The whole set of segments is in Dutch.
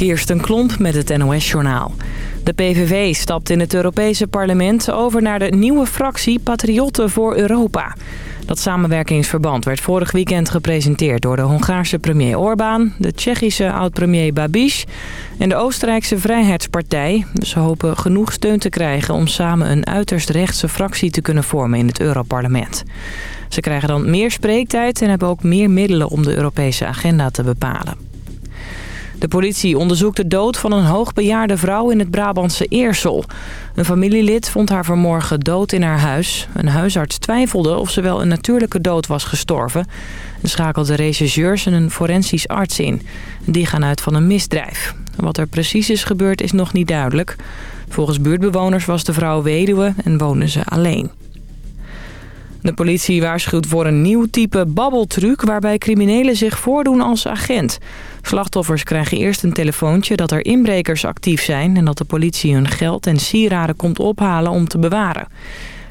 Kirsten Klomp met het NOS-journaal. De PVV stapt in het Europese parlement over naar de nieuwe fractie Patriotten voor Europa. Dat samenwerkingsverband werd vorig weekend gepresenteerd door de Hongaarse premier Orbán... de Tsjechische oud-premier Babiš en de Oostenrijkse Vrijheidspartij. Ze hopen genoeg steun te krijgen om samen een uiterst rechtse fractie te kunnen vormen in het Europarlement. Ze krijgen dan meer spreektijd en hebben ook meer middelen om de Europese agenda te bepalen. De politie onderzoekt de dood van een hoogbejaarde vrouw in het Brabantse Eersel. Een familielid vond haar vanmorgen dood in haar huis. Een huisarts twijfelde of ze wel een natuurlijke dood was gestorven. En schakelde rechercheurs en een forensisch arts in. Die gaan uit van een misdrijf. Wat er precies is gebeurd is nog niet duidelijk. Volgens buurtbewoners was de vrouw weduwe en woonde ze alleen. De politie waarschuwt voor een nieuw type babbeltruc waarbij criminelen zich voordoen als agent. Slachtoffers krijgen eerst een telefoontje dat er inbrekers actief zijn... en dat de politie hun geld en sieraden komt ophalen om te bewaren.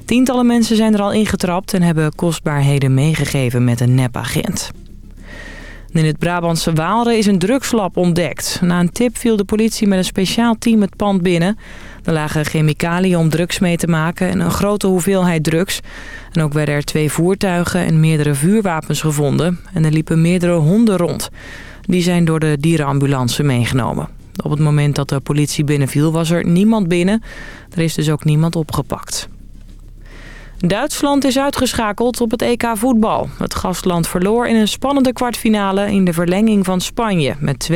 Tientallen mensen zijn er al ingetrapt en hebben kostbaarheden meegegeven met een nepagent. In het Brabantse Waalre is een drugslab ontdekt. Na een tip viel de politie met een speciaal team het pand binnen. Er lagen chemicaliën om drugs mee te maken en een grote hoeveelheid drugs. En ook werden er twee voertuigen en meerdere vuurwapens gevonden. En er liepen meerdere honden rond. Die zijn door de dierenambulance meegenomen. Op het moment dat de politie binnenviel was er niemand binnen. Er is dus ook niemand opgepakt. Duitsland is uitgeschakeld op het EK voetbal. Het gastland verloor in een spannende kwartfinale in de verlenging van Spanje met 2-1.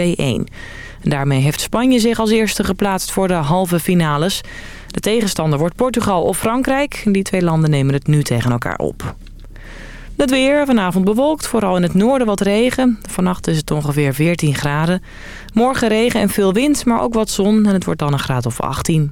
Daarmee heeft Spanje zich als eerste geplaatst voor de halve finales. De tegenstander wordt Portugal of Frankrijk. Die twee landen nemen het nu tegen elkaar op. Het weer, vanavond bewolkt, vooral in het noorden wat regen. Vannacht is het ongeveer 14 graden. Morgen regen en veel wind, maar ook wat zon en het wordt dan een graad of 18.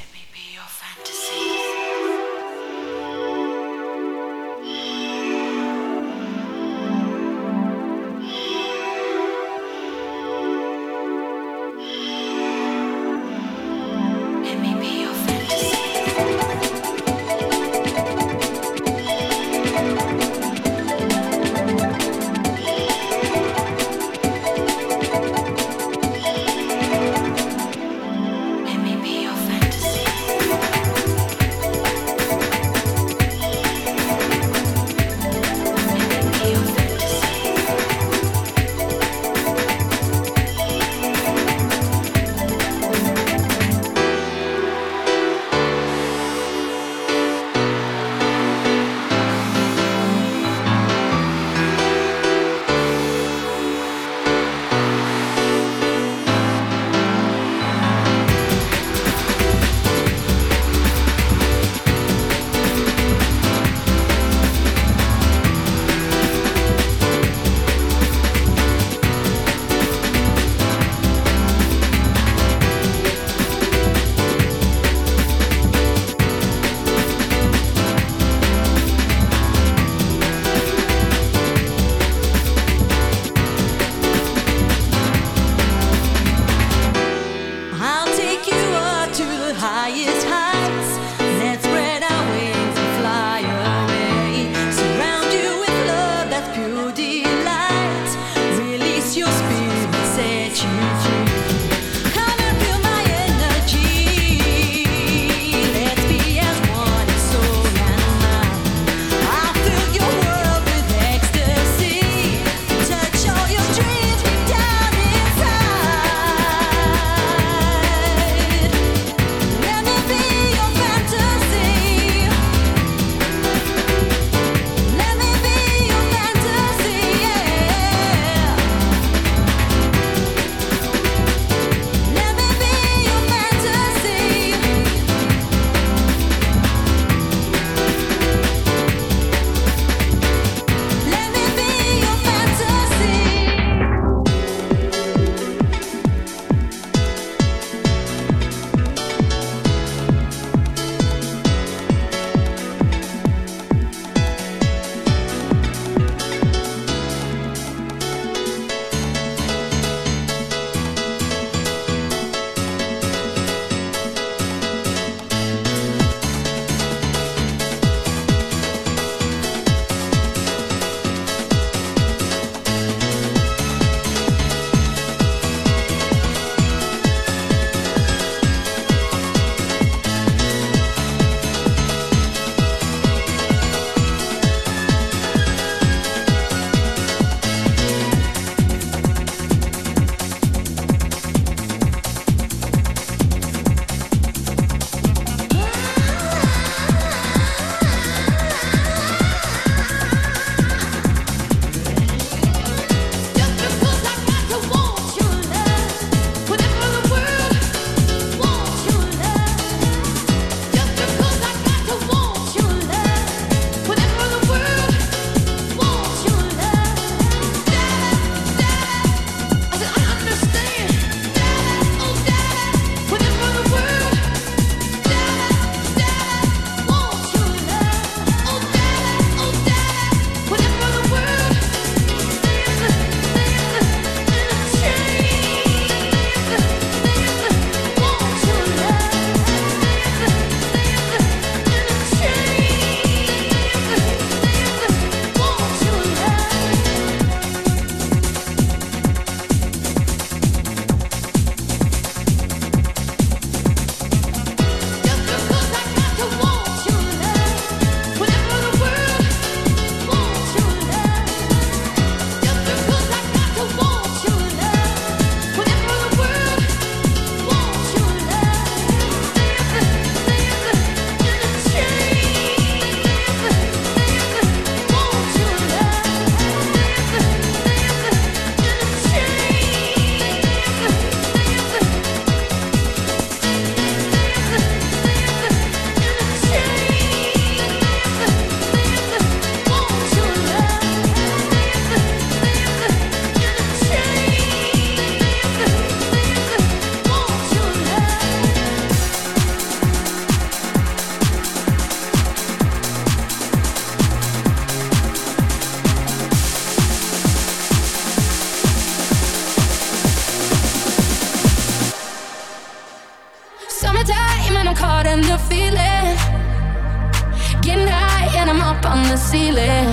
the ceiling.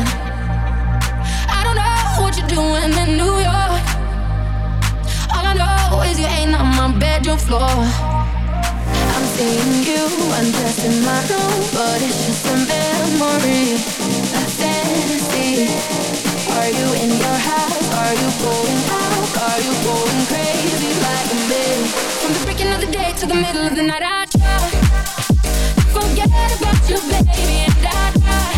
I don't know what you're doing in New York. All I know is you ain't on my bedroom floor. I'm seeing you undressed in my room, but it's just a memory, a fantasy. Are you in your house? Are you going out? Are you going crazy like me? From the breaking of the day to the middle of the night, I try forget about you, baby, and I try.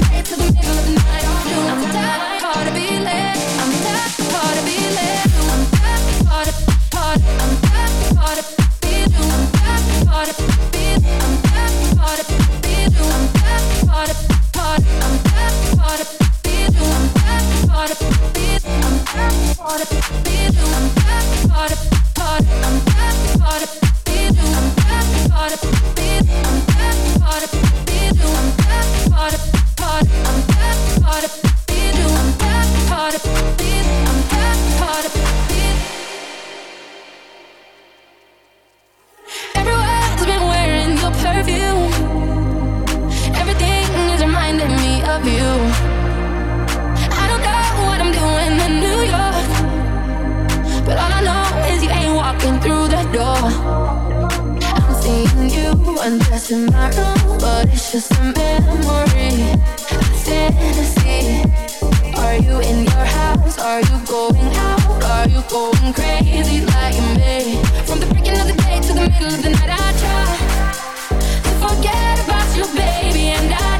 Are you going out? Are you going crazy like me? From the breaking of the day to the middle of the night, I try to forget about you, baby, and I.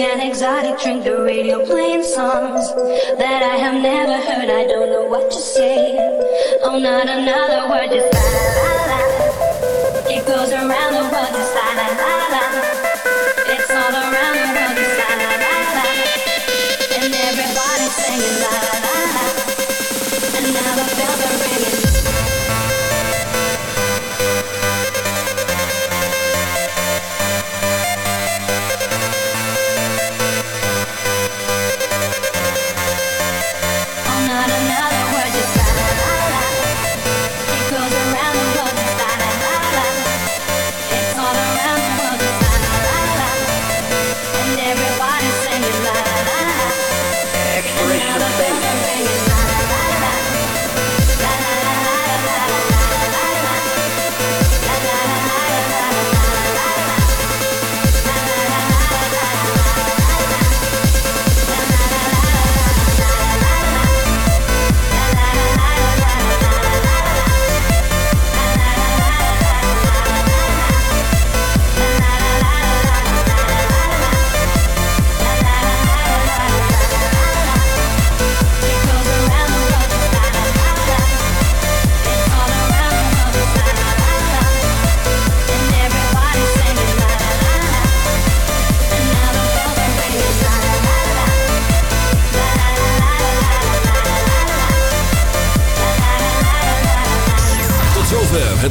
an exotic drink. The radio playing songs that I have never heard. I don't know what to say. Oh, not another word. Just la la la. It goes around the world. Just la la la la.